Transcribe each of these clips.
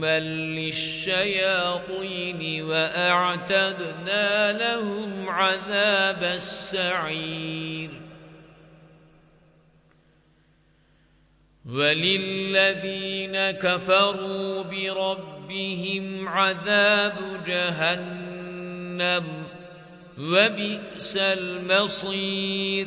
رجوما للشياطين وأعتدنا لهم عذاب السعير. وللذين كفروا بربهم عذاب جهنم وبئس المصير.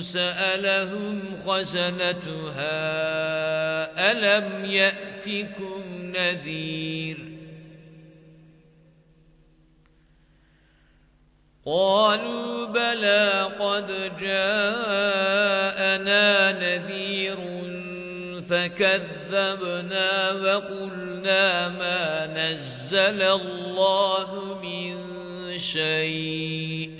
سألهم خزنتها ألم يأتكم نذير؟ قالوا بلى قد جاءنا نذير فكذبنا وقلنا ما نزل الله من شيء.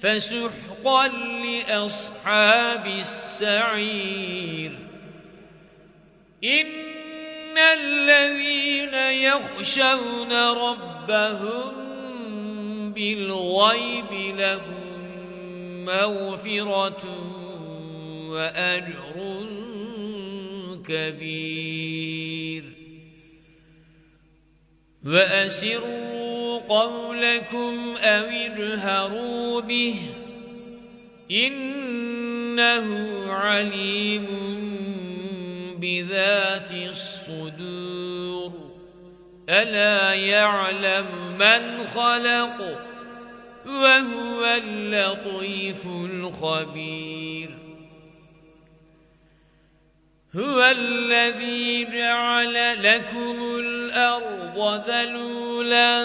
فسحقا لأصحاب السعير. إن الذين يخشون ربهم بالغيب لهم مغفرة وأجر كبير. وأسروا قولكم أو اجهروا به إنه عليم بذات الصدور. ألا يعلم من خلق وهو اللطيف الخبير. هو الذي جعل لكم الأرض ذلولا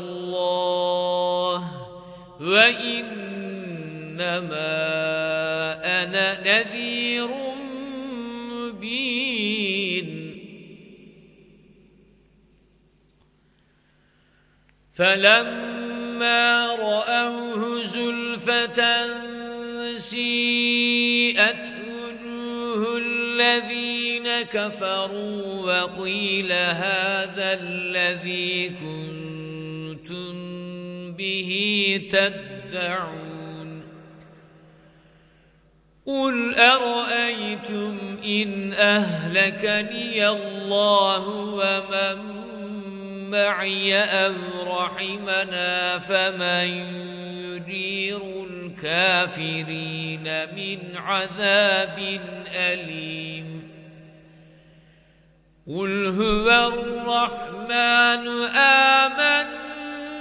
وَإِنَّمَا أَنَا نَذِيرٌ مُبِينٌ. فَلَمَّا رَأَوْهُ زُلْفَةً سِيئَتْ وُجُوهُ الَّذِينَ كَفَرُوا وَقِيلَ هَذَا الَّذِي كُنتُم بِهِ تَدَّعُونَ. قُلْ أَرَأَيْتُمْ إِنْ أَهْلَكَنِيَ اللَّهُ وَمَن معي أو رحمنا فمن يجير الكافرين من عذاب أليم. قل هو الرحمن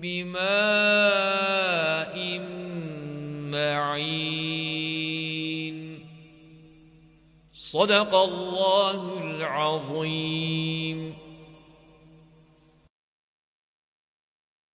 بماء معين. صدق الله العظيم.